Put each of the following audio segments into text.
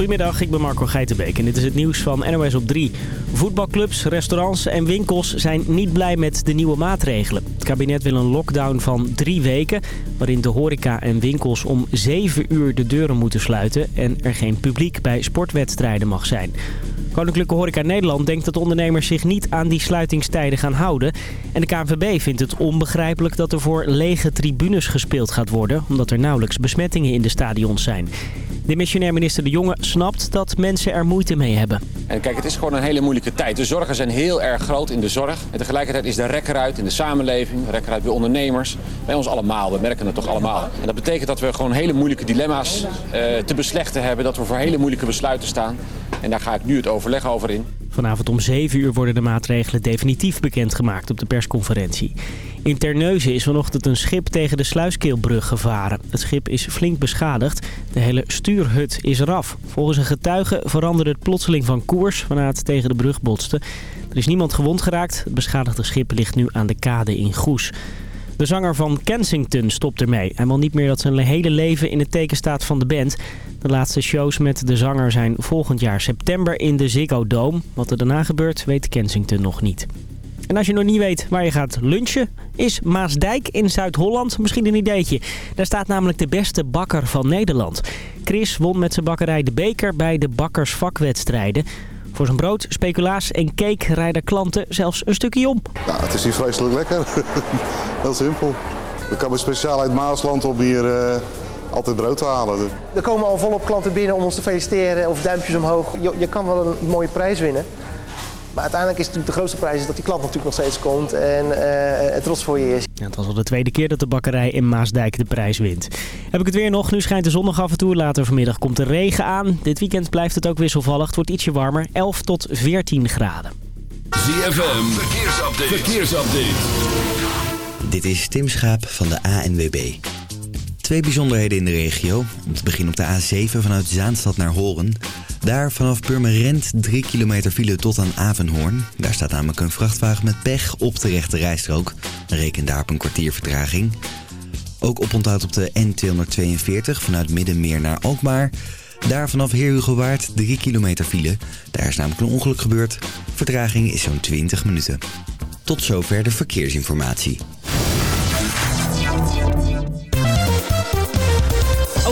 Goedemiddag, ik ben Marco Geitenbeek en dit is het nieuws van NOS op 3. Voetbalclubs, restaurants en winkels zijn niet blij met de nieuwe maatregelen. Het kabinet wil een lockdown van drie weken... waarin de horeca en winkels om zeven uur de deuren moeten sluiten... en er geen publiek bij sportwedstrijden mag zijn. Koninklijke Horeca Nederland denkt dat ondernemers zich niet aan die sluitingstijden gaan houden. En de KNVB vindt het onbegrijpelijk dat er voor lege tribunes gespeeld gaat worden... omdat er nauwelijks besmettingen in de stadions zijn. De missionair minister De Jonge snapt dat mensen er moeite mee hebben. En kijk, het is gewoon een hele moeilijke tijd. De zorgen zijn heel erg groot in de zorg. En tegelijkertijd is de rek eruit in de samenleving, de rek eruit bij ondernemers. Bij ons allemaal, we merken het toch allemaal. En dat betekent dat we gewoon hele moeilijke dilemma's uh, te beslechten hebben. Dat we voor hele moeilijke besluiten staan. En daar ga ik nu het overleg over in. Vanavond om 7 uur worden de maatregelen definitief bekendgemaakt op de persconferentie. In Terneuzen is vanochtend een schip tegen de Sluiskeelbrug gevaren. Het schip is flink beschadigd. De hele stuurhut is eraf. Volgens een getuige veranderde het plotseling van koers... waarna het tegen de brug botste. Er is niemand gewond geraakt. Het beschadigde schip ligt nu aan de kade in Goes. De zanger van Kensington stopt ermee. Hij wil niet meer dat zijn hele leven in het teken staat van de band. De laatste shows met de zanger zijn volgend jaar september in de Ziggo Dome. Wat er daarna gebeurt, weet Kensington nog niet. En als je nog niet weet waar je gaat lunchen, is Maasdijk in Zuid-Holland misschien een ideetje. Daar staat namelijk de beste bakker van Nederland. Chris won met zijn bakkerij de beker bij de bakkersvakwedstrijden. Voor zijn brood, speculaas en cake rijden klanten zelfs een stukje om. Nou, het is hier vreselijk lekker. Heel simpel. We komen speciaal uit Maasland om hier uh, altijd brood te halen. Er komen al volop klanten binnen om ons te feliciteren of duimpjes omhoog. Je, je kan wel een mooie prijs winnen. Maar uiteindelijk is natuurlijk de grootste prijs dat die klant natuurlijk nog steeds komt en uh, trots voor je is. Ja, het was al de tweede keer dat de bakkerij in Maasdijk de prijs wint. Heb ik het weer nog? Nu schijnt de zon nog af en toe. Later vanmiddag komt de regen aan. Dit weekend blijft het ook wisselvallig. Het wordt ietsje warmer. 11 tot 14 graden. ZFM, verkeersupdate. verkeersupdate. Dit is Tim Schaap van de ANWB. Twee bijzonderheden in de regio. Om te beginnen op de A7 vanuit Zaanstad naar Horen. Daar vanaf Purmerend 3 kilometer file tot aan Avenhoorn. Daar staat namelijk een vrachtwagen met pech op de rechte rijstrook. Reken daar op een kwartier vertraging. Ook oponthoud op de N242 vanuit Middenmeer naar Alkmaar. Daar vanaf Heerhugowaard 3 kilometer file. Daar is namelijk een ongeluk gebeurd. Vertraging is zo'n 20 minuten. Tot zover de verkeersinformatie.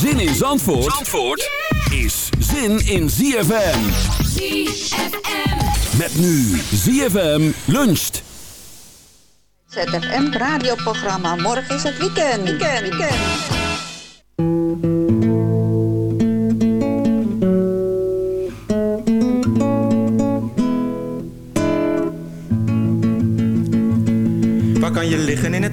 Zin in Zandvoort, Zandvoort is zin in ZFM. ZFM. Met nu ZFM luncht. ZFM radioprogramma. Morgen is het weekend. Weekend, weekend.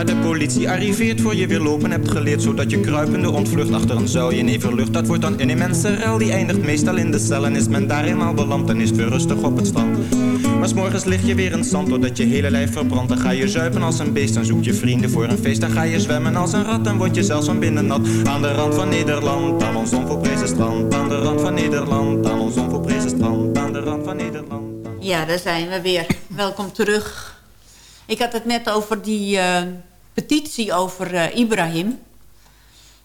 Maar de politie arriveert voor je weer lopen hebt geleerd Zodat je kruipende ontvlucht achter een zuilje neverlucht Dat wordt dan een immense rel, die eindigt meestal in de cel En is men daar eenmaal beland, dan is het weer rustig op het strand. Maar s'morgens lig je weer in zand, doordat je hele lijf verbrandt. Dan ga je zuipen als een beest, dan zoek je vrienden voor een feest. Dan ga je zwemmen als een rat, dan word je zelfs van binnen nat. Aan de rand van Nederland, aan ons onvolprezen strand. Aan de rand van Nederland, aan ons onvolprezen strand. Aan de rand van Nederland. Ja, daar zijn we weer. Welkom terug. Ik had het net over die eh, petitie over eh, Ibrahim.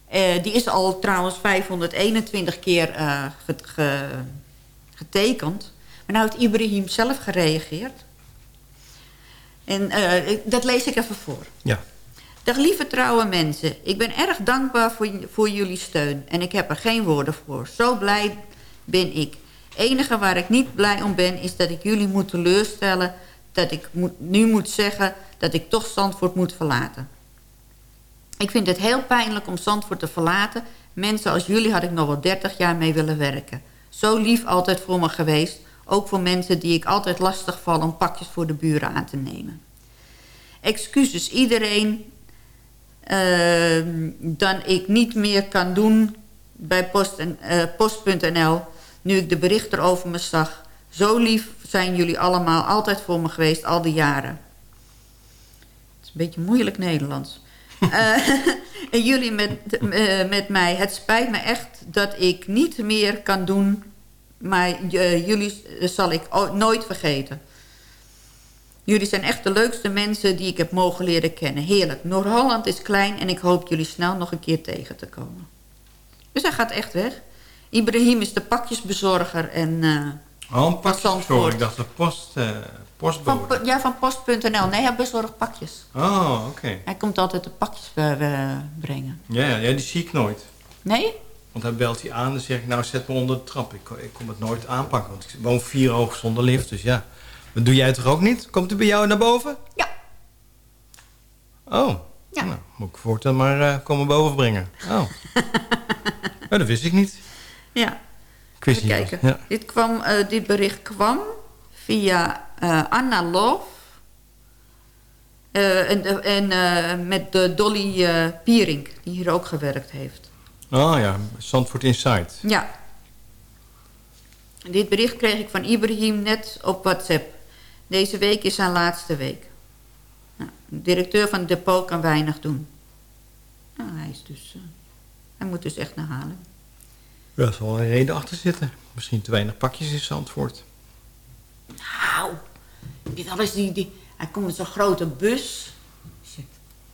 Eh, die is al trouwens 521 keer eh, ge- ge- getekend. Maar nou heeft Ibrahim zelf gereageerd. En dat lees ik even voor. Ja. Dag lieve trouwe mensen. Ik ben erg dankbaar voor, voor jullie steun. En ik heb er geen woorden voor. Zo blij ben ik. enige waar ik niet blij om ben... is dat ik jullie moet teleurstellen... dat ik nu moet zeggen dat ik toch Zandvoort moet verlaten. Ik vind het heel pijnlijk om Zandvoort te verlaten. Mensen als jullie had ik nog wel 30 jaar mee willen werken. Zo lief altijd voor me geweest. Ook voor mensen die ik altijd lastig val om pakjes voor de buren aan te nemen. Excuses iedereen eh, dan ik niet meer kan doen bij post en, eh, post.nl... nu ik de berichten over me zag. Zo lief zijn jullie allemaal altijd voor me geweest al die jaren. Het is een beetje moeilijk Nederlands. Eh, en jullie met, eh, met mij. Het spijt me echt dat ik niet meer kan doen... maar eh, jullie zal ik nooit vergeten. Jullie zijn echt de leukste mensen die ik heb mogen leren kennen. Heerlijk. Noord-Holland is klein en ik hoop jullie snel nog een keer tegen te komen. Dus hij gaat echt weg. Ibrahim is de pakjesbezorger en... Oh, een voor. Ik dacht de post, eh postbode. van, ja, van post.nl. Nee, hij bezorgt pakjes. Oh, oké. Hij komt altijd de pakjes brengen. Ja, ja, die zie ik nooit. Nee? Want hij belt hij aan en dan zeg ik, nou zet me onder de trap. Ik, ik kom het nooit aanpakken, want ik woon vier hoog zonder lift. Dus ja, dat doe jij toch ook niet? Komt hij bij jou naar boven? Ja. Oh, Ja. nou, moet ik voortaan maar eh, komen boven brengen. Oh. ja, dat wist ik niet. Ja. Wist Even niet. kijken. Ja. Dit, kwam, eh, dit bericht kwam via eh, Anna Love. Eh, en en met de Dolly Pierink, die hier ook gewerkt heeft. Oh ja, Zandvoort Insight. Ja. Dit bericht kreeg ik van Ibrahim net op WhatsApp. Deze week is zijn laatste week. Nou, de directeur van het depot kan weinig doen. Nou, hij, is dus, hij moet dus echt naar Halen. Ja, er zal een reden achter zitten. Misschien te weinig pakjes in Zandvoort. Nou, alles die, die, hij komt met zo'n grote bus. Zit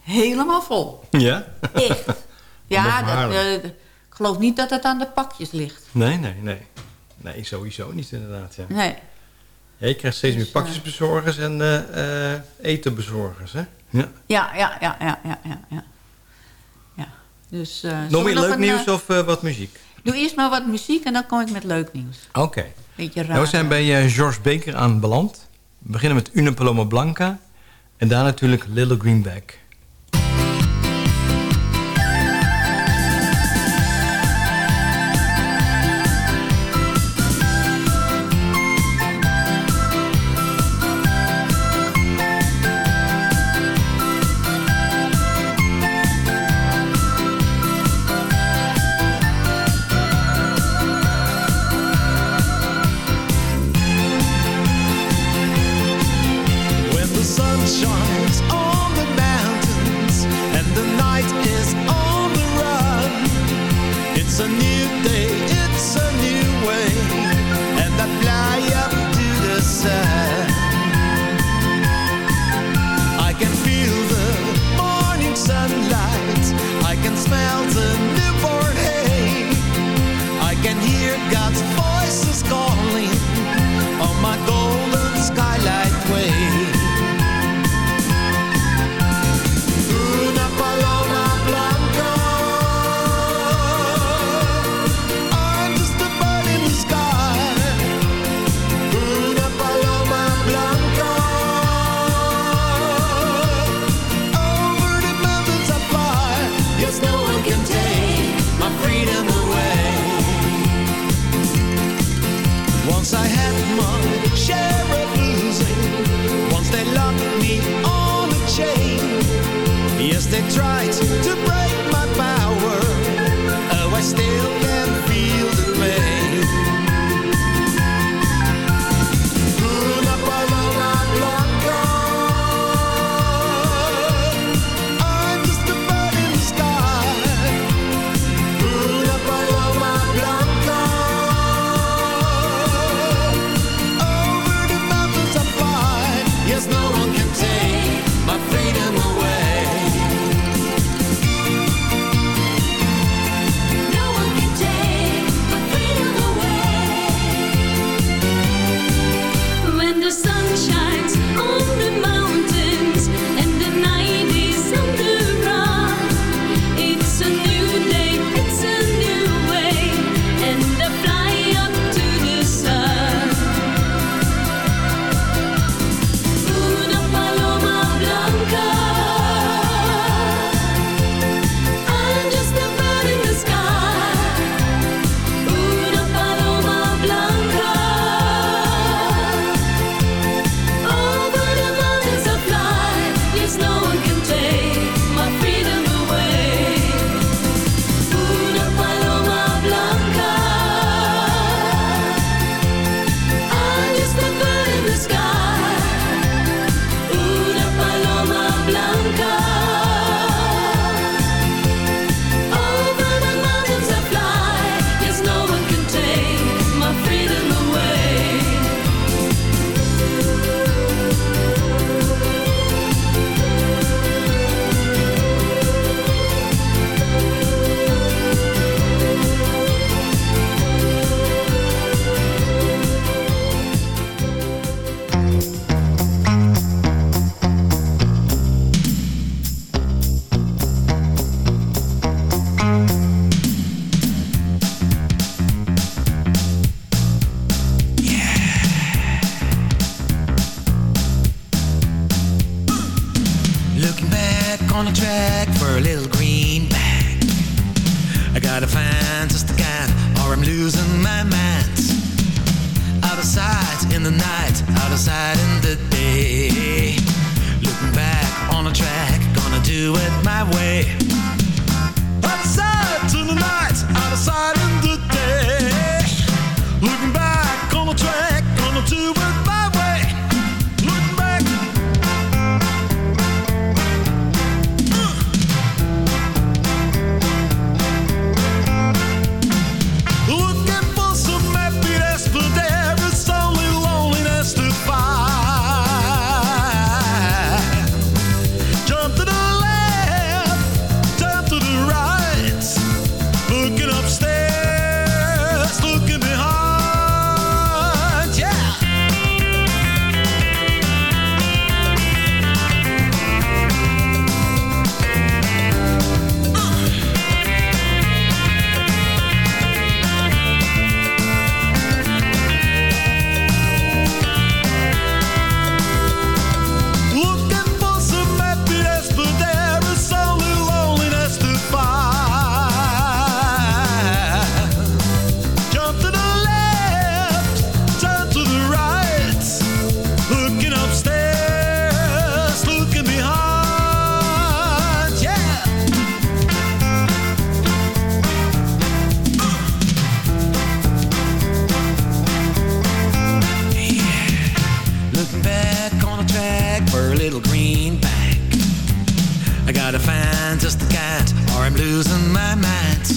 helemaal vol. Ja? Echt. Ja, Onder dat, eh, ik geloof niet dat het aan de pakjes ligt. Nee, nee, nee. Nee, sowieso niet inderdaad. Ja. Nee. Ja, je krijgt steeds meer Dus, eh, pakjesbezorgers en eh, eh, etenbezorgers, hè? Ja. Ja, ja, ja, ja, ja, ja. ja. Dus, eh, Nog meer leuk nieuws eh, of eh, wat muziek? Doe eerst maar wat muziek en dan kom ik met leuk nieuws. Oké. Beetje raar. Nou, we zijn bij eh, George Baker aanbeland. We beginnen met Una Paloma Blanca. En daar natuurlijk Little Greenback. on the track for a little green bag. I gotta find just the guy, or I'm losing my mind. Out of sight in the night, out of sight in the day. Looking back on the track, gonna do it my way. Out of sight in the night, out of sight. I gotta find just the cat, or I'm losing my mind.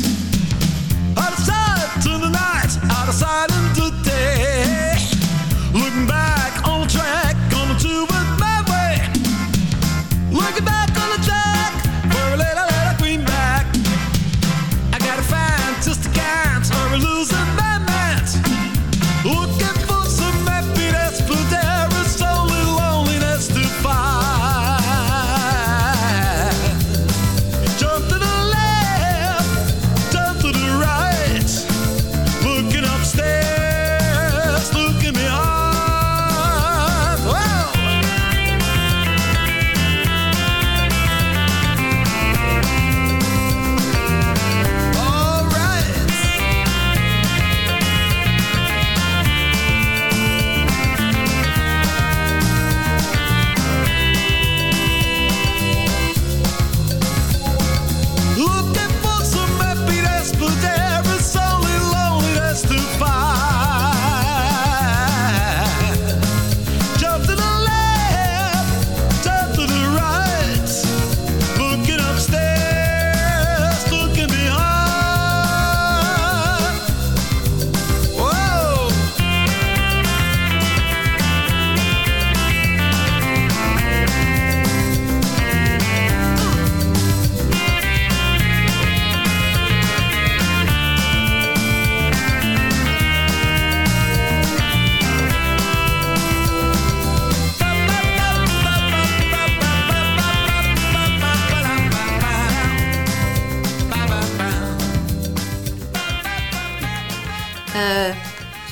Out of sight to the night, out of sight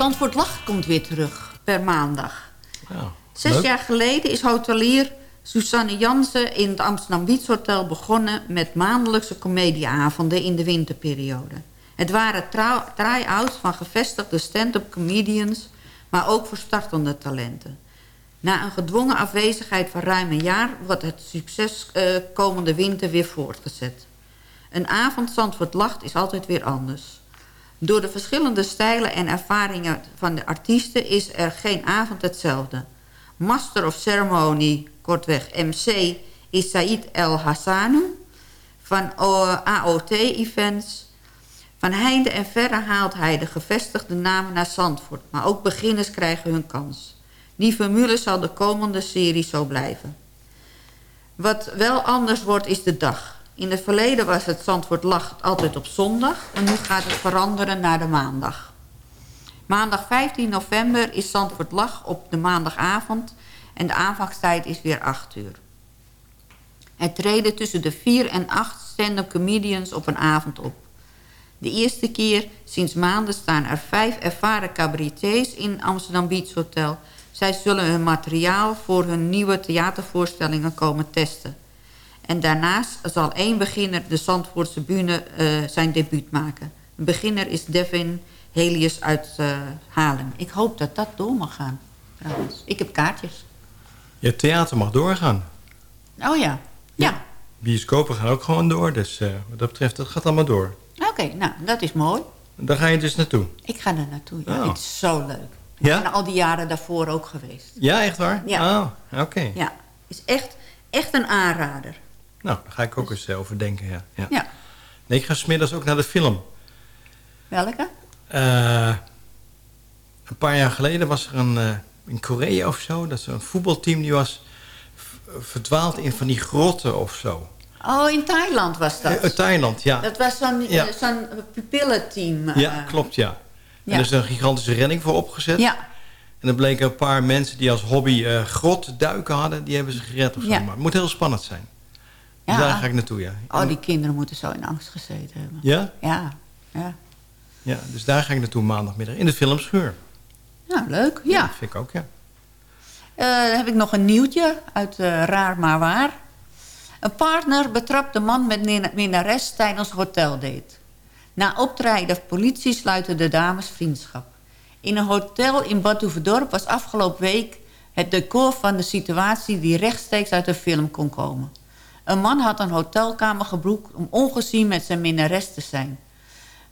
Zandvoort Lacht komt weer terug per maandag. Zes leuk. jaar geleden is hotelier Susanne Jansen in het Amsterdam Beach Hotel begonnen met maandelijkse comedieavonden in de winterperiode. Het waren try-outs van gevestigde stand-up comedians, maar ook voor startende talenten. Na een gedwongen afwezigheid van ruim een jaar wordt het succes eh, komende winter weer voortgezet. Een avond Zandvoort Lacht is altijd weer anders. Door de verschillende stijlen en ervaringen van de artiesten is er geen avond hetzelfde. Master of Ceremony, kortweg MC, is Said El Hassanu van O- AOT Events. Van heinde en verre haalt hij de gevestigde namen naar Zandvoort, maar ook beginners krijgen hun kans. Die formule zal de komende serie zo blijven. Wat wel anders wordt is de dag. In het verleden was het Zandvoort Lacht altijd op zondag... en nu gaat het veranderen naar de maandag. Maandag 15 november is Zandvoort Lach op de maandagavond... en de aanvangstijd is weer 8 uur. Er treden tussen de 4 en 8 stand-up comedians op een avond op. De eerste keer sinds maanden staan er vijf ervaren cabaretiers in Amsterdam Beach Hotel. Zij zullen hun materiaal voor hun nieuwe theatervoorstellingen komen testen. En daarnaast zal één beginner de Zandvoortse bühne eh, zijn debuut maken. Een beginner is Devin Helius uit eh, Haarlem. Ik hoop dat dat door mag gaan, trouwens. Ik heb kaartjes. Je theater mag doorgaan. Oh ja, ja. Bioscopen gaan ook gewoon door. Dus eh, wat dat betreft, dat gaat allemaal door. Oké, nou, dat is mooi. Daar ga je dus naartoe. Ik ga er naartoe. Ja. Oh. Het is zo leuk. Ja? Ik ben al die jaren daarvoor ook geweest. Ja, echt waar? Ja. Oh, oké. Ja, is echt, echt een aanrader. Nou, daar ga ik ook eens eh, over denken, ja. ja. Ja. Nee, ik ga smiddags ook naar de film. Welke? Eh, een paar jaar geleden was er een, eh, in Korea of zo... dat is een voetbalteam die was verdwaald in van die grotten of zo. Oh, in Thailand was dat. Uit Thailand, ja. Dat was zo'n Ja. zo'n pupillenteam. Ja, klopt, ja. En er is een gigantische redding voor opgezet. Ja. En er bleken een paar mensen die als hobby grotduiken hadden... die hebben ze gered of zo. Maar het moet heel spannend zijn. Dus Ja. daar ga ik naartoe, ja. Oh, die kinderen moeten zo in angst gezeten hebben. Ja? Ja, ja. Ja, dus daar ga ik naartoe maandagmiddag. In de filmschuur. Nou, leuk. Ja. Dat vind ik ook, ja. Eh, dan heb ik nog een nieuwtje uit eh, Raar Maar Waar. Een partner betrapt de man met min- minnares tijdens hoteldate. Na optreden politie sluiten de dames vriendschap. In een hotel in Bad Oeverdorp was afgelopen week het decor van de situatie die rechtstreeks uit een film kon komen. Een man had een hotelkamer geboekt om ongezien met zijn minnares te zijn.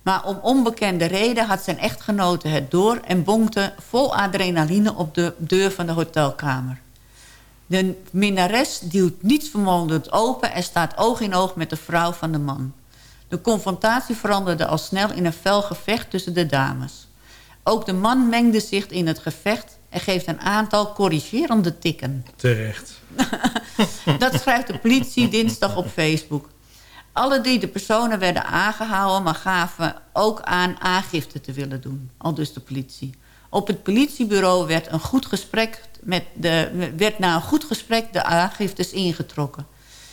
Maar om onbekende reden had zijn echtgenote het door... en bonkte vol adrenaline op de deur van de hotelkamer. De minnares duwt nietsvermogend open... en staat oog in oog met de vrouw van de man. De confrontatie veranderde al snel in een fel gevecht tussen de dames. Ook de man mengde zich in het gevecht... en geeft een aantal corrigerende tikken. Terecht. Dat schrijft de politie dinsdag op Facebook. Alle drie de personen werden aangehouden... maar gaven ook aan aangifte te willen doen. Al dus de politie. Op het politiebureau werd, een goed gesprek met de, werd na een goed gesprek de aangiftes ingetrokken.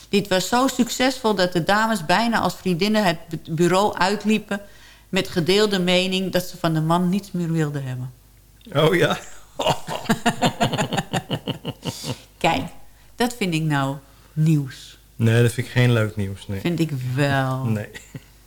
Dit was zo succesvol dat de dames bijna als vriendinnen het bureau uitliepen... met gedeelde mening dat ze van de man niets meer wilden hebben. Oh ja? Kijk, dat vind ik nou nieuws. Nee, dat vind ik geen leuk nieuws. Nee. Vind ik wel. Nee.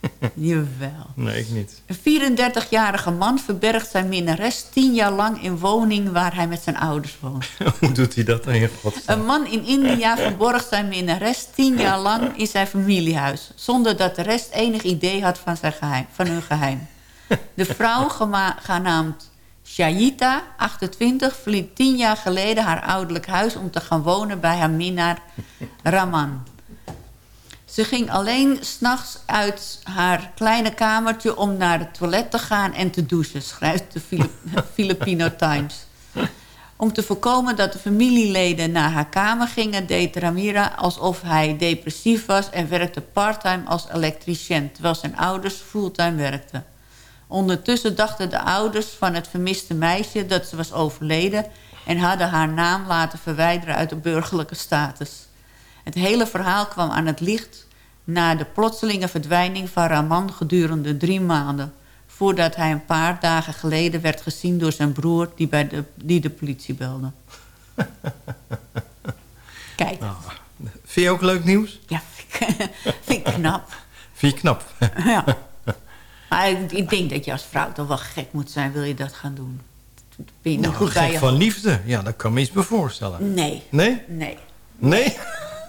Jawel. Nee, ik niet. Een 34-jarige man verbergt zijn minnares tien jaar lang in woning waar hij met zijn ouders woont. Hoe doet hij dat dan in godsnaam? Een man in India verborg zijn minnares tien jaar lang in zijn familiehuis... zonder dat de rest enig idee had van, zijn geheim, van hun geheim. De vrouw, genaamd Shayita, 28, verliet tien jaar geleden haar ouderlijk huis... om te gaan wonen bij haar minnaar Raman. Ze ging alleen s'nachts uit haar kleine kamertje om naar het toilet te gaan en te douchen, schrijft de Filip- Filipino Times. Om te voorkomen dat de familieleden naar haar kamer gingen... deed Ramira alsof hij depressief was... en werkte parttime als elektricien... terwijl zijn ouders fulltime werkten. Ondertussen dachten de ouders van het vermiste meisje... dat ze was overleden... en hadden haar naam laten verwijderen uit de burgerlijke status. Het hele verhaal kwam aan het licht... na de plotselinge verdwijning van Raman gedurende drie maanden. voordat hij een paar dagen geleden werd gezien door zijn broer... die, bij de, die de politie belde. Kijk, Vind je ook leuk nieuws? ja, vind ik knap. Vind je knap? Ja. Maar ik, ik denk dat je als vrouw toch wel gek moet zijn... wil je dat gaan doen. Ben je Nou, goed bij gek je van liefde. Ja, dat kan me iets bij voorstellen. Nee. Nee? Nee. Nee?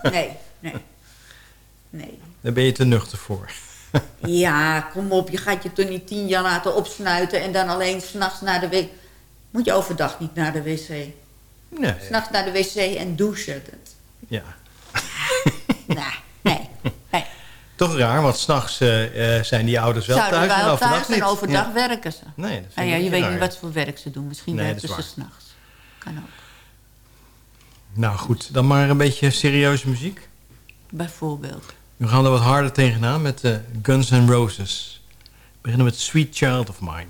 Nee, nee. Nee. Daar ben je te nuchter voor. Ja, kom op. Je gaat je toch niet tien jaar laten opsnuiten... en dan alleen s'nachts naar de wc... Moet je overdag niet naar de wc. Nee. S'nachts naar de wc en douchen. Dat- Ja. nee. Toch raar, want s'nachts uh, zijn die ouders wel Zouden thuis en overdag thuis niet. en overdag Ja. werken ze. Nee, dat vind En ik ja, je weet raar. niet wat voor werk ze doen. Misschien Nee, werken ze is s'nachts. Kan ook. Nou goed, dan maar een beetje serieuze muziek. Bijvoorbeeld. We gaan er wat harder tegenaan met eh, Guns N' Roses. We beginnen met Sweet Child of Mine.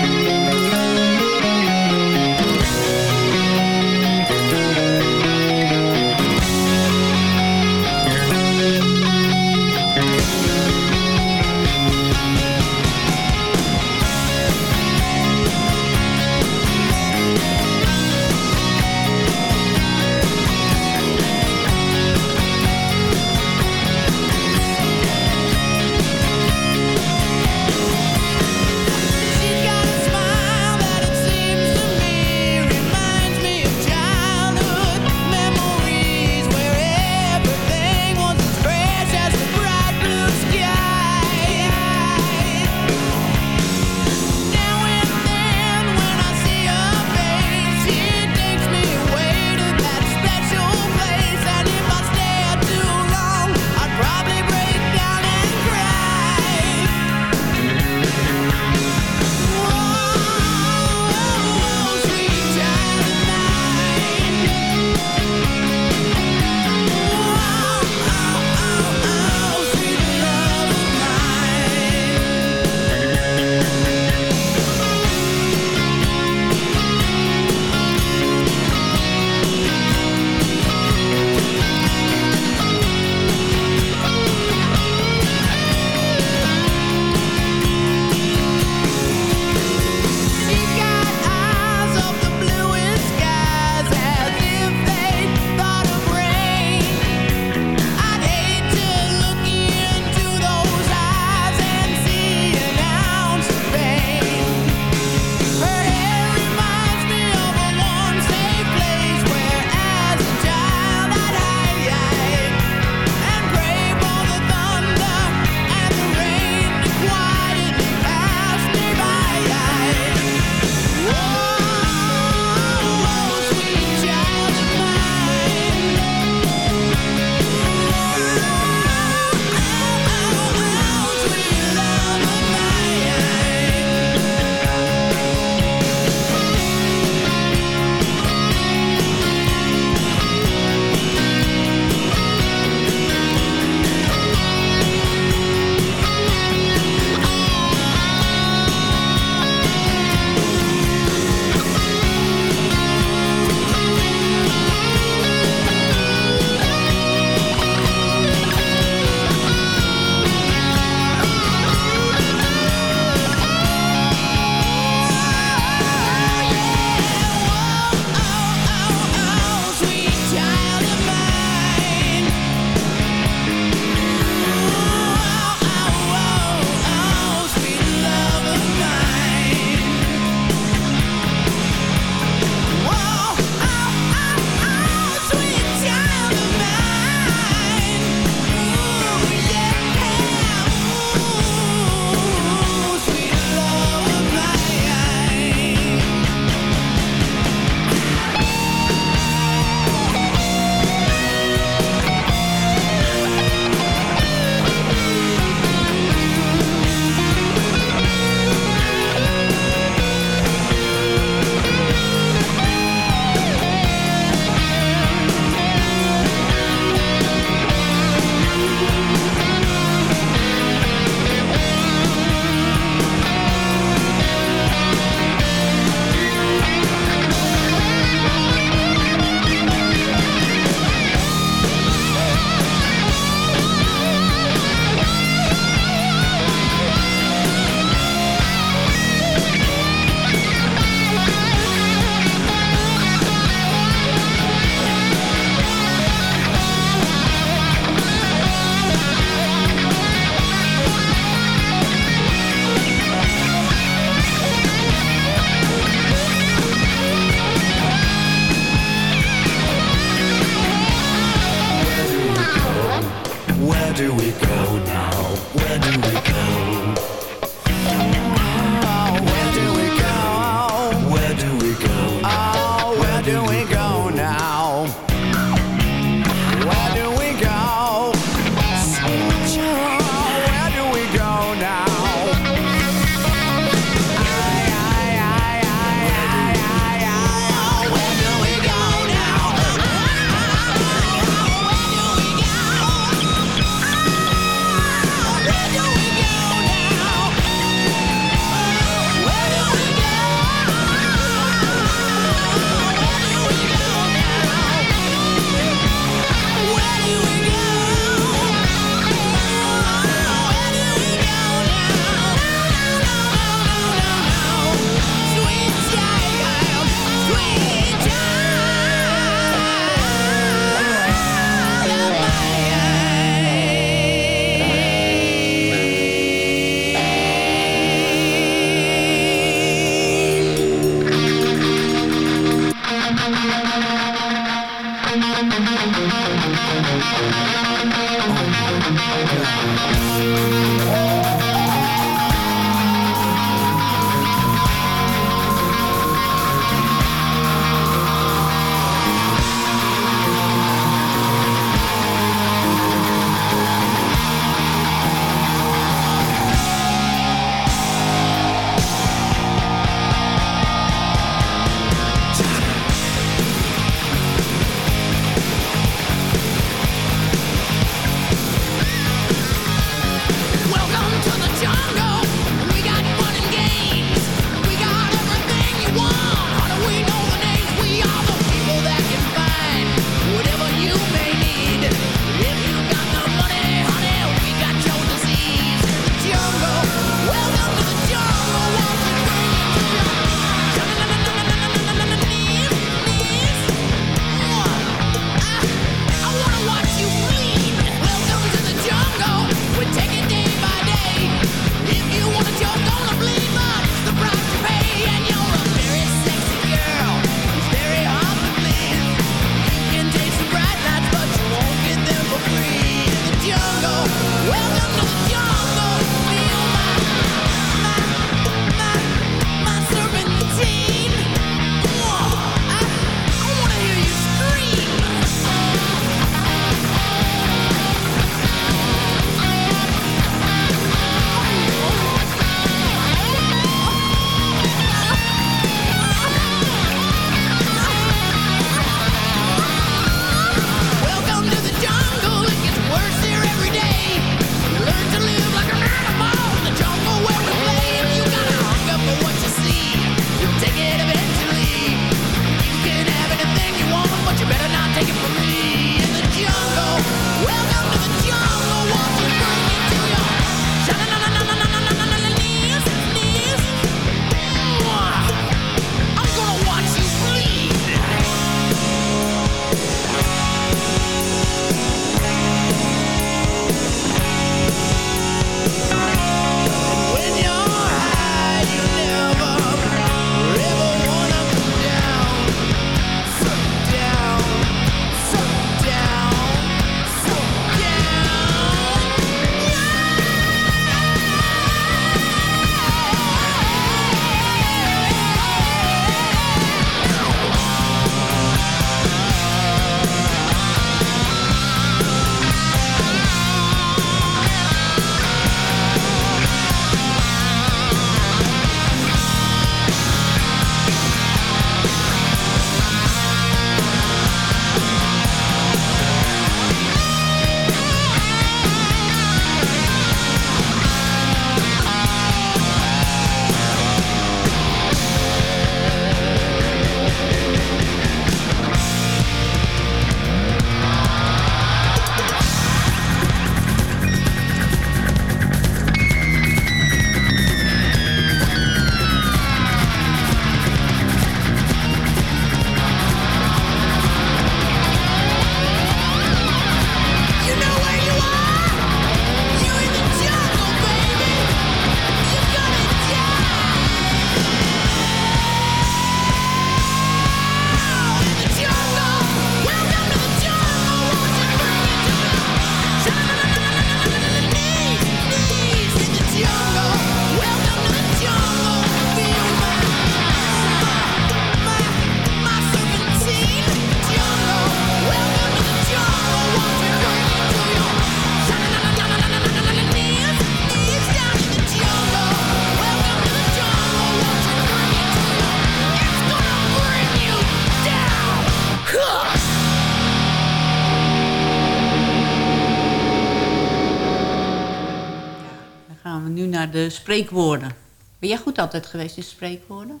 Spreekwoorden. Ben jij goed altijd geweest in spreekwoorden?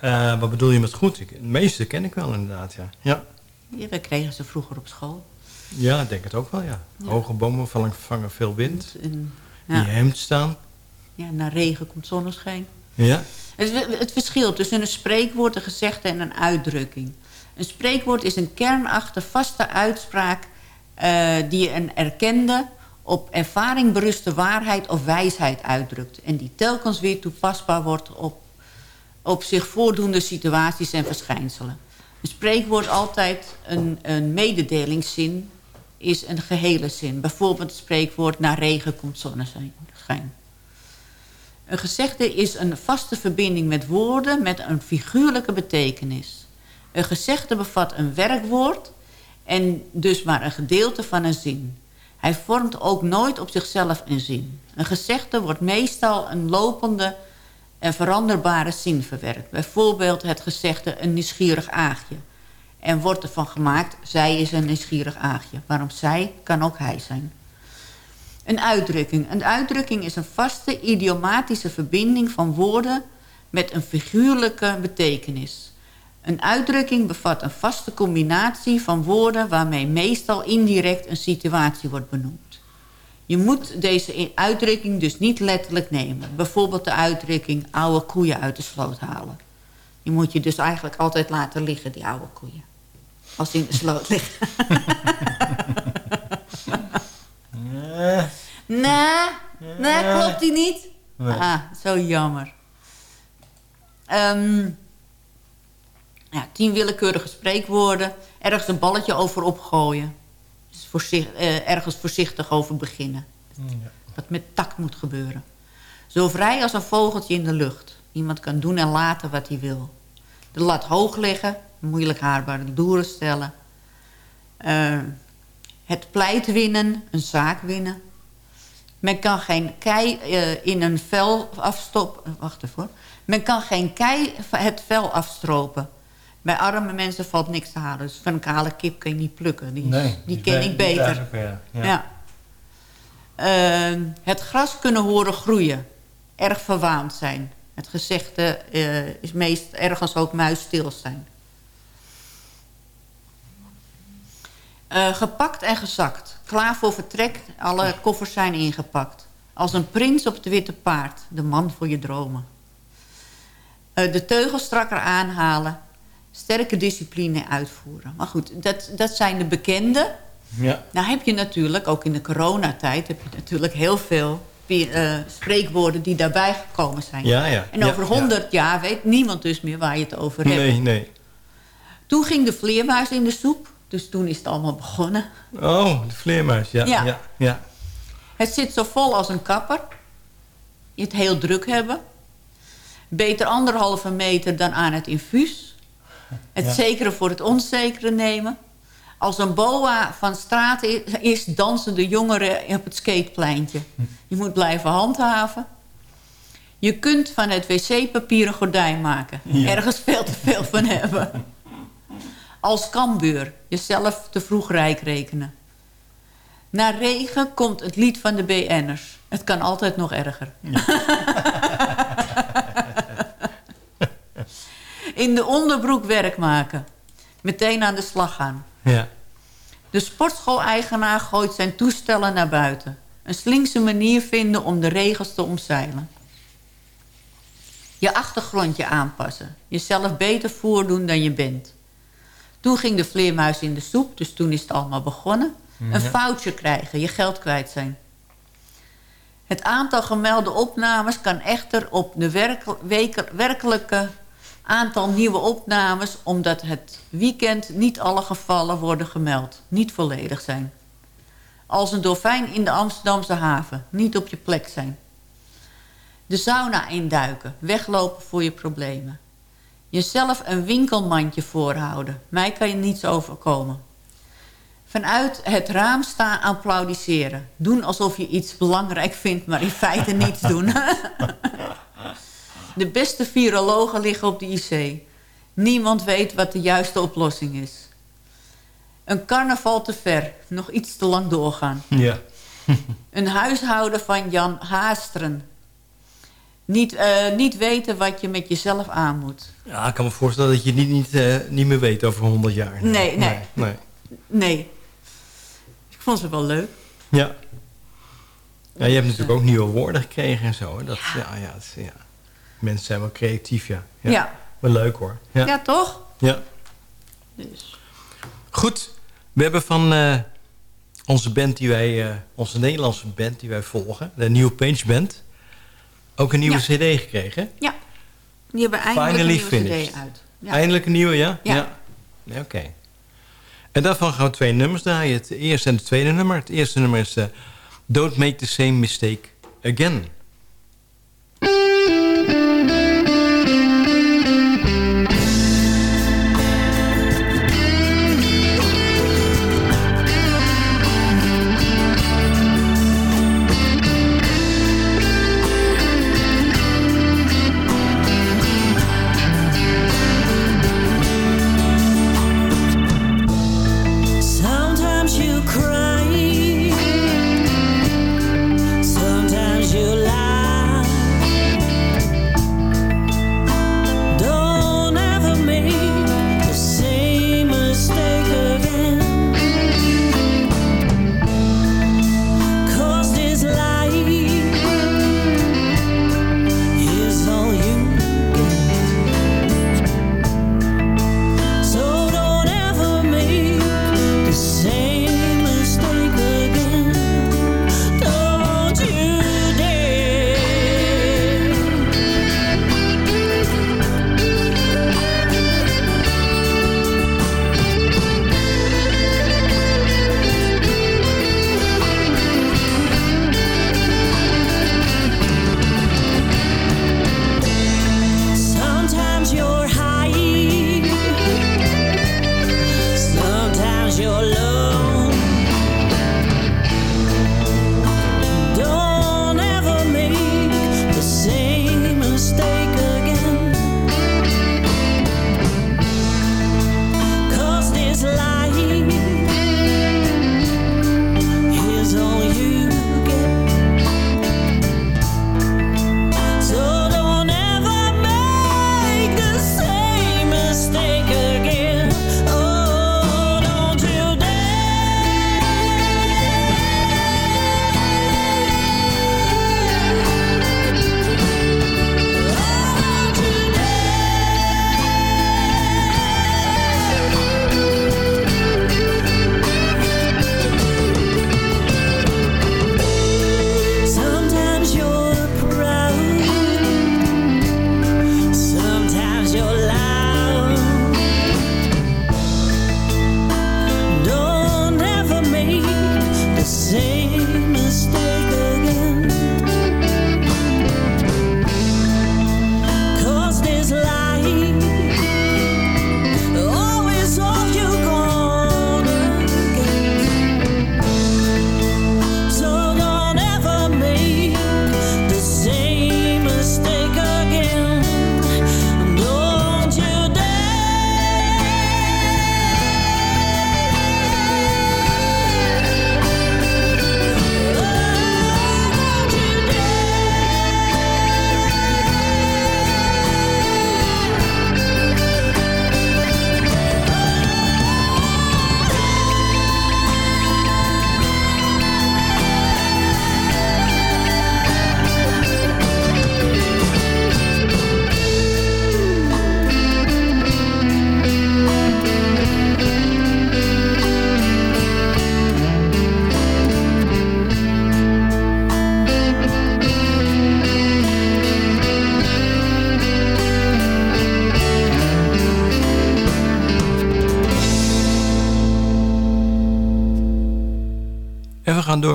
Eh, wat bedoel je met goed? Ik, de meeste ken ik wel inderdaad, ja. Ja, Ja, we kregen ze vroeger op school. ja ik denk het ook wel, ja. Ja. Hoge bomen vangen, vangen veel wind. En, Die hemd staan. ja, na regen komt zonneschijn. Ja. Het, het verschil tussen een spreekwoord, een gezegde en een uitdrukking. Een spreekwoord is een kernachtige vaste uitspraak... eh, die een erkende, op ervaring beruste waarheid of wijsheid uitdrukt... en die telkens weer toepasbaar wordt op, op zich voordoende situaties en verschijnselen. Een spreekwoord altijd een, een mededelingszin is een gehele zin. Bijvoorbeeld het spreekwoord... na regen komt zonneschijn. Een gezegde is een vaste verbinding met woorden met een figuurlijke betekenis. Een gezegde bevat een werkwoord en dus maar een gedeelte van een zin. Hij vormt ook nooit op zichzelf een zin. Een gezegde wordt meestal een lopende en veranderbare zin verwerkt. Bijvoorbeeld het gezegde een nieuwsgierig aagje. En wordt ervan gemaakt, zij is een nieuwsgierig aagje. Waarom zij, kan ook hij zijn. Een uitdrukking. Een uitdrukking is een vaste idiomatische verbinding van woorden met een figuurlijke betekenis. Een uitdrukking bevat een vaste combinatie van woorden waarmee meestal indirect een situatie wordt benoemd. Je moet deze uitdrukking dus niet letterlijk nemen. Bijvoorbeeld de uitdrukking oude koeien uit de sloot halen. Die moet je dus eigenlijk altijd laten liggen, die oude koeien. Als die in de sloot liggen. Nee, nee, klopt die niet? Nee. Ah, zo jammer. Ehm, ja, tien willekeurige spreekwoorden. Ergens een balletje over opgooien. Dus voorzicht, eh, ergens voorzichtig over beginnen. Dat met tact moet gebeuren. Zo vrij als een vogeltje in de lucht. Iemand kan doen en laten wat hij wil. De lat hoog leggen. Moeilijk haarbare doelen stellen. Eh, het pleit winnen. Een zaak winnen. Men kan geen kei eh, in een vel afstoppen. Wacht even hoor. Men kan geen kei het vel afstropen. Bij arme mensen valt niks te halen. Dus van een kale kip kun je niet plukken. Die, Nee, die ken ik beter. ja. Ja. Eh, het gras kunnen horen groeien. Erg verwaand zijn. Het gezegde eh, is meest ergens ook muisstil zijn. Eh, gepakt en gezakt. Klaar voor vertrek. Alle koffers zijn ingepakt. Als een prins op het witte paard. De man voor je dromen. Eh, de teugels strakker aanhalen. Sterke discipline uitvoeren. Maar goed, dat, dat zijn de bekende. Ja. Nou heb je natuurlijk, ook in de coronatijd... heb je natuurlijk heel veel eh, spreekwoorden die daarbij gekomen zijn. Ja, ja. En Ja, over ja. honderd jaar weet niemand dus meer waar je het over hebt. Nee, nee. Toen ging de vleermuis in de soep. Dus toen is het allemaal begonnen. Oh, de vleermuis. Ja, Ja. ja. ja, Het zit zo vol als een kapper. Je het heel druk hebben. Beter anderhalve meter dan aan het infuus. Het Ja. zekere voor het onzekere nemen. Als een boa van straat is, dansen de jongeren op het skatepleintje. Je moet blijven handhaven. Je kunt van het wc-papier een gordijn maken. Ja. Ergens veel te veel van hebben. Als kambuur. Jezelf te vroeg rijk rekenen. Na regen komt het lied van de BN'ers. Het kan altijd nog erger. In de onderbroek werk maken. Meteen aan de slag gaan. ja. De sportschool-eigenaar gooit zijn toestellen naar buiten. Een slinkse manier vinden om de regels te omzeilen. Je achtergrondje aanpassen. Jezelf beter voordoen dan je bent. Toen ging de vleermuis in de soep, dus toen is het allemaal begonnen. Een foutje krijgen, je geld kwijt zijn. Het aantal gemelde opnames kan echter op de werkel- werkelijke aantal nieuwe opnames... omdat het weekend niet alle gevallen worden gemeld. Niet volledig zijn. Als een dolfijn in de Amsterdamse haven. Niet op je plek zijn. De sauna induiken. Weglopen voor je problemen. Jezelf een winkelmandje voorhouden. Mij kan je niets overkomen. Vanuit het raam staan applaudisseren. Doen alsof je iets belangrijk vindt, maar in feite niets doen. De beste virologen liggen op de IC. Niemand weet wat de juiste oplossing is. Een carnaval te ver. Nog iets te lang doorgaan. Ja. Een huishouden van Jan Haasteren. Niet, eh, niet weten wat je met jezelf aan moet. Ja, ik kan me voorstellen dat je het niet, niet, eh, niet meer weet over 100 jaar. Nee, nee. nee. Nee. Ik vond ze wel leuk. Ja. ja. Je hebt natuurlijk ook nieuwe woorden gekregen en zo. Dat, ja. Ja, dat is- ja. Mensen zijn wel creatief, ja. Ja. Wel leuk hoor. Ja, Ja. toch? ja. Dus. Goed. We hebben van eh, onze band die wij, eh, onze Nederlandse band die wij volgen, de New Page Band, ook een nieuwe Ja. cd gekregen. Ja. Die hebben eindelijk Finally een nieuwe finished. cd uit. Ja. Eindelijk een nieuwe, ja? Ja. Ja, Oké. En daarvan gaan we twee nummers draaien. Het eerste en het tweede nummer. Het eerste nummer is eh, Don't Make the Same Mistake Again.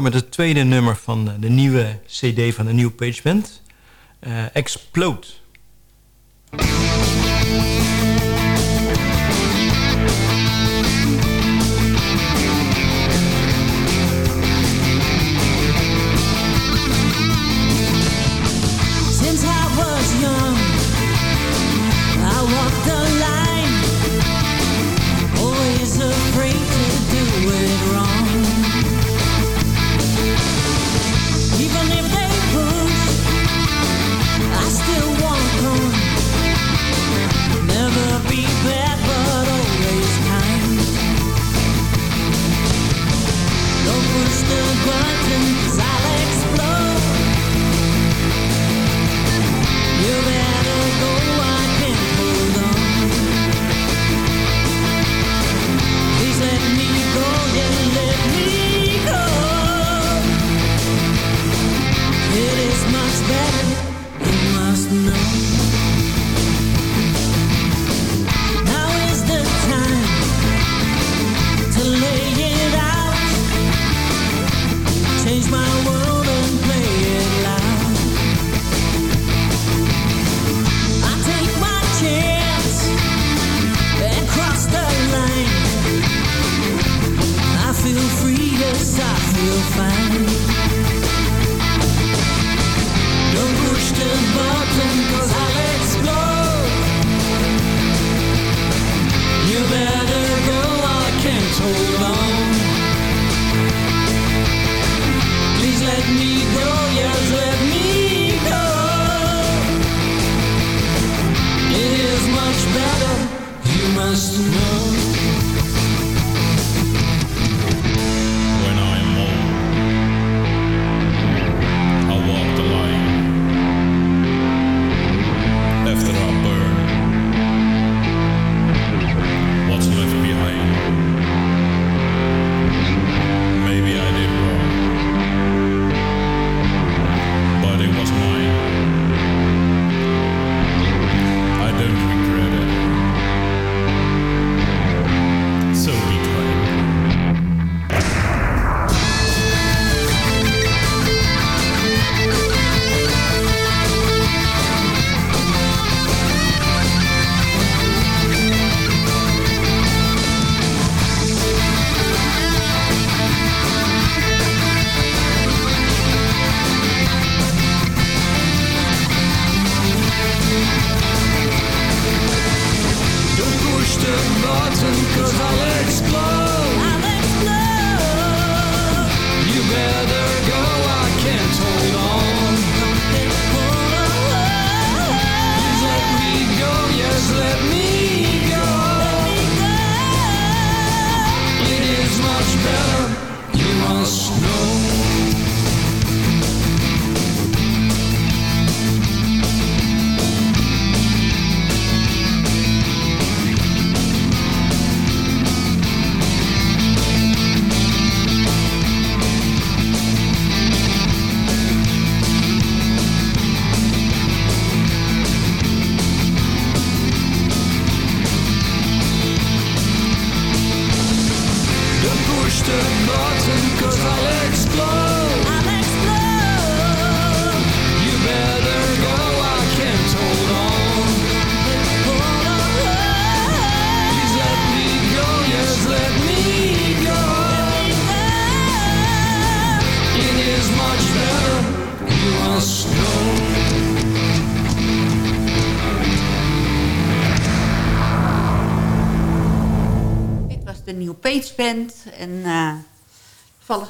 Met het tweede nummer van eh, de nieuwe cd van de New Page Band. Eh, Explode.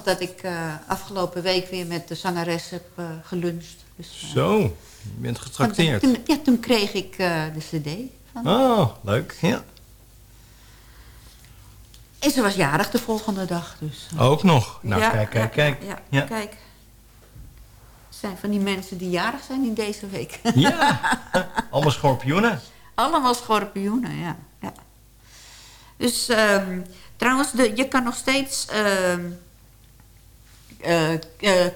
Dat ik eh, afgelopen week weer met de zangeres heb eh, geluncht. Dus, eh, Zo, je bent getrakteerd. Toen, ja, toen kreeg ik de cd. Van. Oh, leuk. Ja. En ze was jarig de volgende dag. Dus, Ook nog. Nou, ja, kijk, kijk, kijk. Ja, Ja. kijk. Het zijn van die mensen die jarig zijn in deze week. Ja, allemaal schorpioenen. Allemaal schorpioenen, ja. ja. Dus ehm, trouwens, de, je kan nog steeds ehm, eh, eh,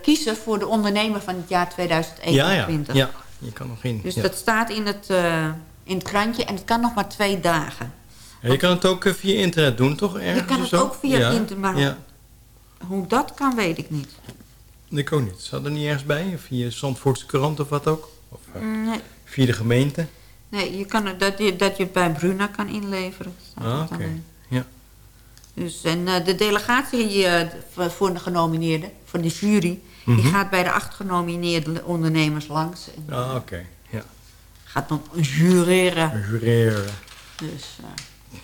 kiezen voor de ondernemer van het jaar Ja, 2021. ja, ja. Je kan nog in. Dus ja. dat staat in het, eh, in het krantje en het kan nog maar twee dagen. Ja, je kan het ook eh, via internet doen, toch? Ergens je kan het ook via ja. internet, maar Ja, hoe dat kan weet ik niet. ik ook niet. Zat er niet ergens bij? Of via Zandvoortse krant of wat ook? Of eh, Nee, via de gemeente? nee je kan, dat, je, dat je het bij Bruna kan inleveren. Ah, oké. Ja. Dus, en eh, de delegatie eh, voor- de genomineerden, voor de jury... die Mhm. gaat bij de acht genomineerde ondernemers langs. En Ah, oké. Ja. gaat dan jureren. Jureren. Dus, eh,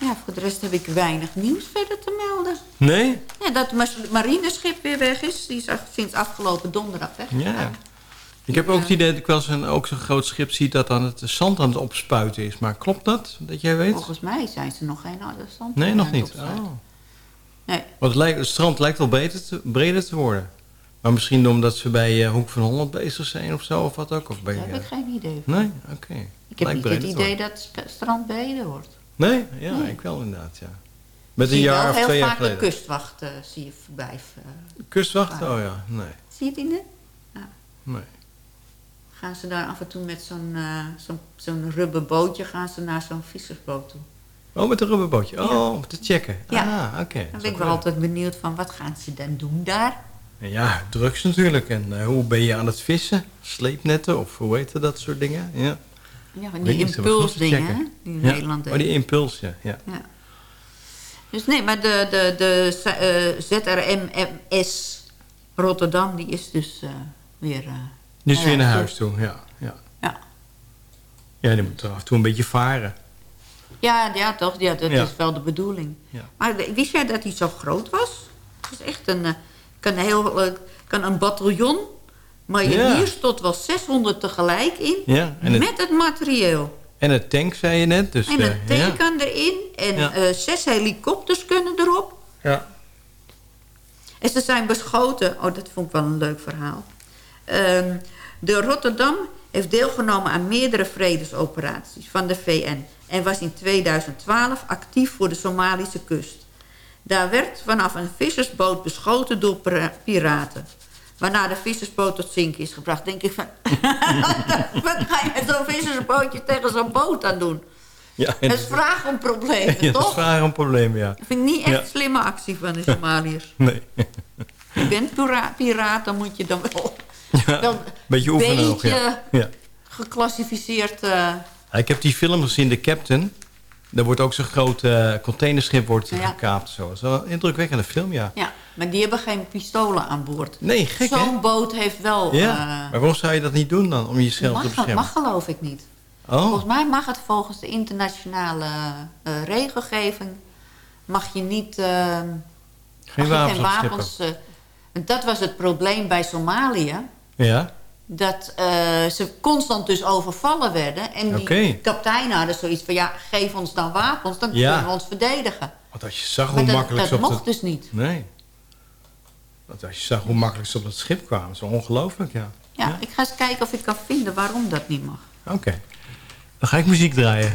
ja, voor de rest heb ik weinig nieuws verder te melden. Nee? Ja, dat het marineschip weer weg is. Die is sinds afgelopen donderdag weg. Ja. Ik heb ook het idee dat ik wel eens een, ook zo'n groot schip zie dat dan het zand aan het opspuiten is. Maar klopt dat, dat jij weet? Volgens mij zijn ze nog geen oude stand. Nee, nog niet. Oh. Nee. Want het, lijkt, het strand lijkt wel beter te- breder te worden. Maar misschien omdat ze bij eh, Hoek van Holland bezig zijn of zo, of wat ook. Of bij, Daar heb ik eh, geen idee van. Nee? Oké. Ik heb Lijkt niet het idee worden. dat het strand breder wordt. Nee? Ja, Nee. ik wel inderdaad, ja. Met een jaar of heel twee jaar vaak geleden. de kustwacht eh, zie je voorbij. eh, Kustwacht? Oh ja, nee. zie je die net? Ja. Nee. Gaan ze daar af en toe met zo'n eh, zo'n zo'n rubberbootje gaan ze naar zo'n vissersboot toe. Oh, met een rubberbootje. Oh, om te checken. Ja. Ah, oké. Dan ben ik wel altijd benieuwd van wat gaan ze dan doen daar? Ja, drugs natuurlijk. En eh, hoe ben je aan het vissen? Sleepnetten of hoe heet dat soort dingen? Ja. Ja, die impulsdingen die Ja. Nederland Oh, die impuls, ja. Dus nee, maar de, de, de eh, ZRMS Rotterdam, die is dus eh, weer... Nu is weer naar huis toe, ja. Ja, Ja. ja die moet er af en toe een beetje varen. Ja, ja toch? Ja, dat Ja. is wel de bedoeling. Ja. Maar wist jij dat hij zo groot was? Het is echt een, eh, kan heel, eh, kan een bataljon, maar Ja. hier stond wel 600 tegelijk in, Ja, en het- met het materieel. En een tank, zei je net. Dus, en een eh, tank kan erin en zes helikopters kunnen erop. Ja. En ze zijn beschoten. Oh, dat vond ik wel een leuk verhaal. Ehm, de Rotterdam heeft deelgenomen aan meerdere vredesoperaties van de VN... en was in 2012 actief voor de Somalische kust. Daar werd vanaf een vissersboot beschoten door pira- piraten. Waarna de vissersboot tot zinken is gebracht. Denk ik van, wat ga je met zo'n vissersbootje tegen zo'n boot aan doen? Ja, Het is vraag om problemen, ja, dat is toch? vraag een probleem, ja. Dat vind ik niet echt Ja. een slimme actie van de Somaliërs. Nee. Je bent pira- piraat, dan moet je dan wel, Een beetje oefenen ook, beetje ja. ja. geclassificeerd... eh, Ik heb die film gezien, The Captain. Daar wordt ook zo'n groot eh, containerschip wordt Ja. gekaapt. Zo. Dat is wel een indrukwekkende film, ja. ja, maar die hebben geen pistolen aan boord. Nee, gek? Zo'n boot heeft wel... Ja, eh, maar waarom zou je dat niet doen dan, om jezelf te mag, beschermen? mag geloof ik niet. Oh, Volgens mij mag het volgens de internationale regelgeving... mag je niet... geen wapens schepen. wapens... en dat was het probleem bij Somalië. Ja, Dat eh, ze constant dus overvallen werden. En die Oké. kapiteinen hadden zoiets van... ja, geef ons dan wapens, dan Ja. kunnen we ons verdedigen. want als je zag Maar hoe dat- makkelijk dat ze op mocht dat- dus niet. Nee. Want als je zag hoe makkelijk ze op dat schip kwamen, wel ongelooflijk, ja. Ja, ik ga eens kijken of ik kan vinden waarom dat niet mag. Oké. Dan ga ik muziek draaien.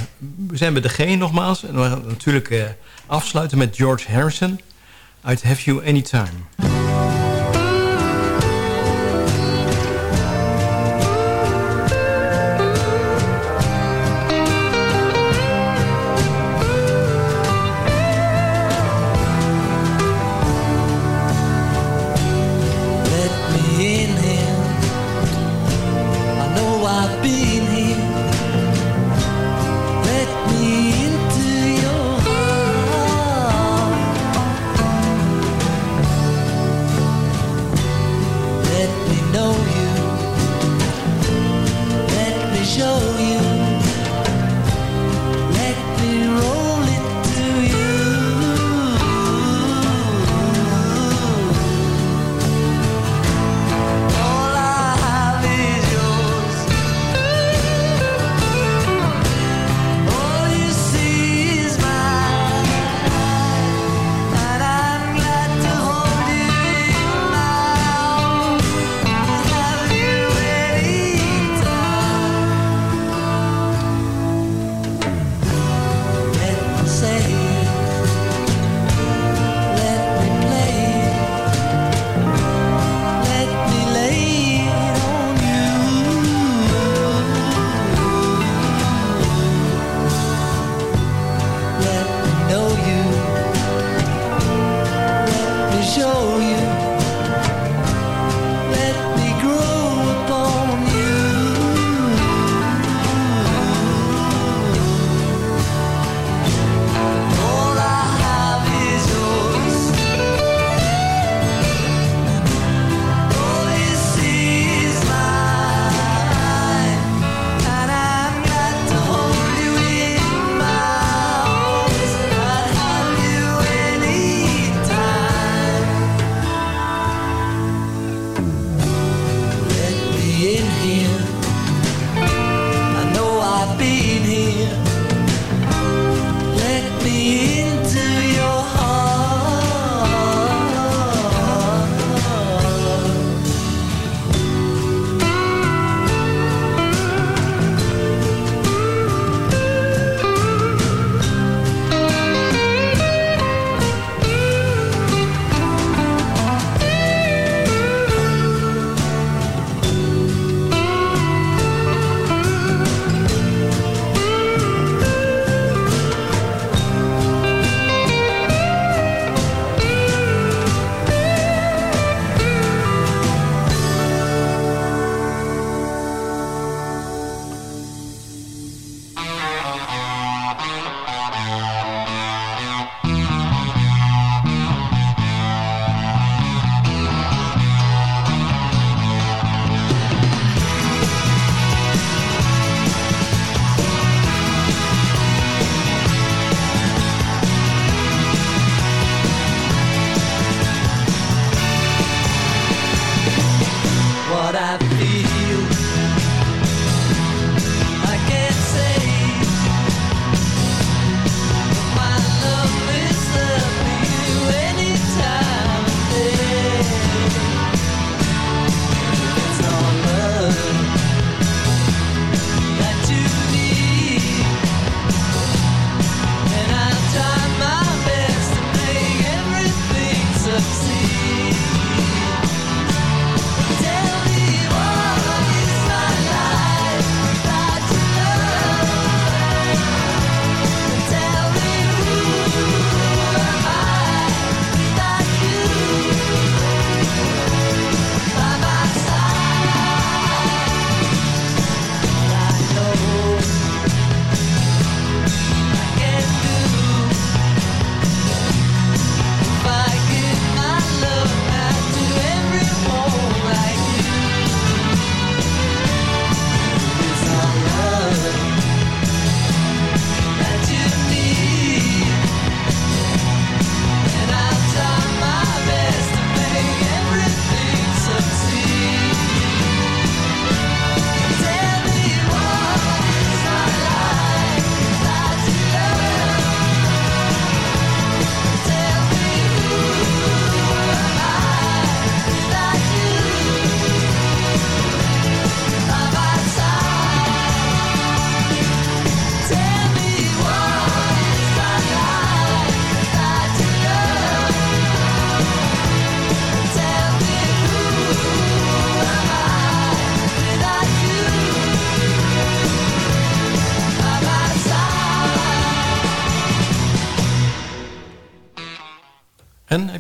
We zijn bij de G nogmaals. En we gaan natuurlijk eh, afsluiten met George Harrison uit Have You Any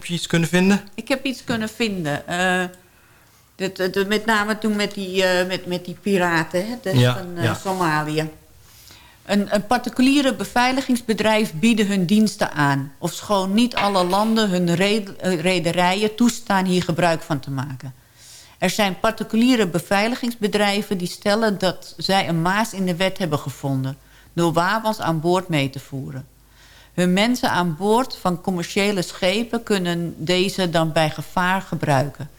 je iets kunnen vinden? Ik heb iets kunnen vinden. Eh, met name toen met die, eh, met, met die piraten hè, dus Ja, van eh, ja. Somalië. Een, een particuliere beveiligingsbedrijf bieden hun diensten aan. Ofschoon niet alle landen hun red- rederijen toestaan hier gebruik van te maken. Er zijn particuliere beveiligingsbedrijven die stellen dat zij een maas in de wet hebben gevonden... door wapens aan boord mee te voeren. Hun mensen aan boord van commerciële schepen kunnen deze dan bij gevaar gebruiken.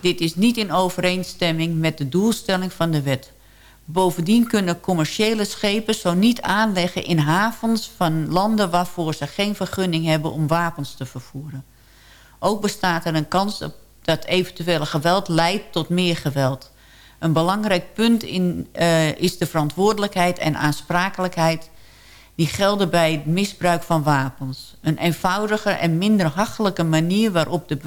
Dit is niet in overeenstemming met de doelstelling van de wet. Bovendien kunnen commerciële schepen zo niet aanleggen in havens van landen waarvoor ze geen vergunning hebben om wapens te vervoeren. Ook bestaat er een kans dat eventuele geweld leidt tot meer geweld. Een belangrijk punt in, eh, is de verantwoordelijkheid en aansprakelijkheid die gelden bij het misbruik van wapens. Een eenvoudiger en minder hachelijke manier waarop de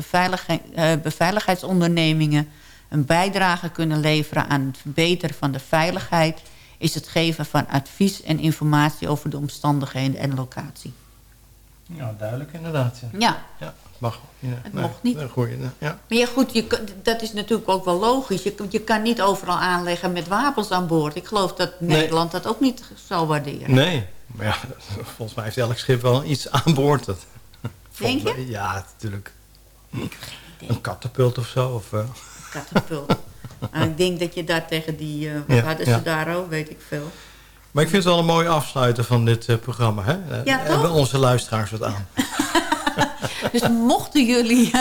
eh, beveiligheidsondernemingen een bijdrage kunnen leveren aan het verbeteren van de veiligheid is het geven van advies en informatie over de omstandigheden en locatie. Ja, duidelijk inderdaad. Ja, Ja, ja mag. Ja, Het nee, mocht niet. ja. maar ja, goed, je, dat is natuurlijk ook wel logisch. Je, kan- je kan niet overal aanleggen met wapens aan boord. Ik geloof dat Nederland dat ook niet zal waarderen. Nee, maar ja, volgens mij heeft elk schip wel iets aan boord. Dat, Denk je? mij- Ja, natuurlijk. Een katapult of zo. Of, eh, Katapult. Nou, ik denk dat je daar tegen die... eh, wat Ja, hadden ja. ze daar ook, weet ik veel. Maar ik vind het wel een mooi afsluiten van dit eh, programma. Hè? Ja, hebben onze luisteraars wat aan. Dus mochten jullie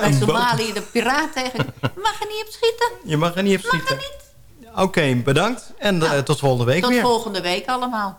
bij. Somalië de piraat tegen... Mag er niet op schieten? Je mag er niet op schieten. Oké, bedankt. En eh, tot volgende week Tot weer. volgende week allemaal.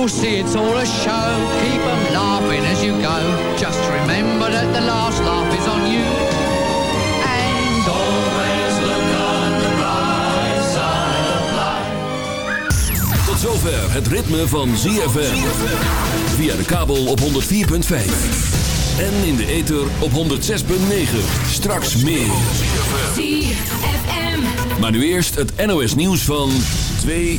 You'll see it's all a show, keep 'em laughing as you go. Just remember that the last laugh is on you. And always look on the bright side of life. Tot zover het ritme van ZFM. Via de kabel op 104.5. En in de ether op 106.9. Straks meer. ZFM. Maar nu eerst het NOS nieuws van 2